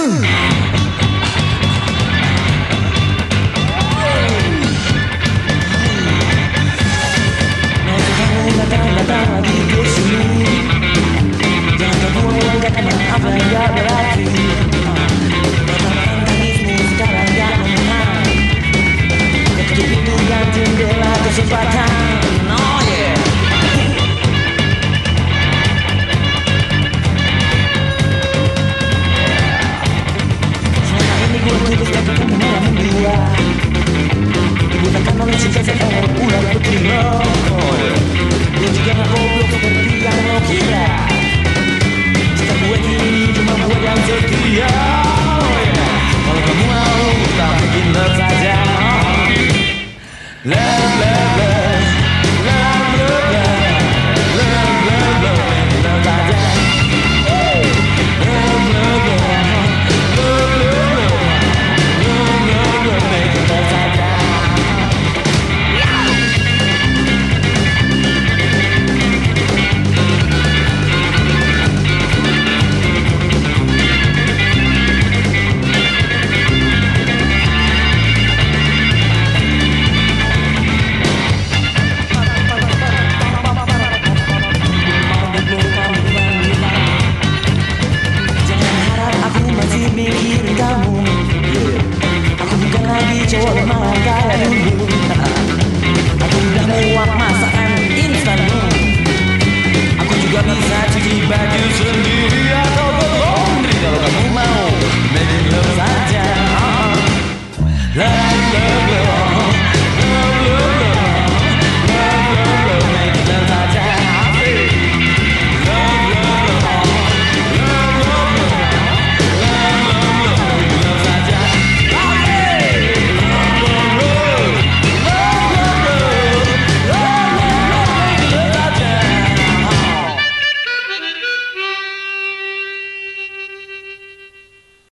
Mm. virus dapat membunuh menua Digunakan oleh sensasi horor ular putri dan Logika yang goblok seperti yang lo kira Jika gue ini cuma buat yang setia. for the money.